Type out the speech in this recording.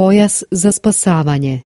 Pojas za spasavanje.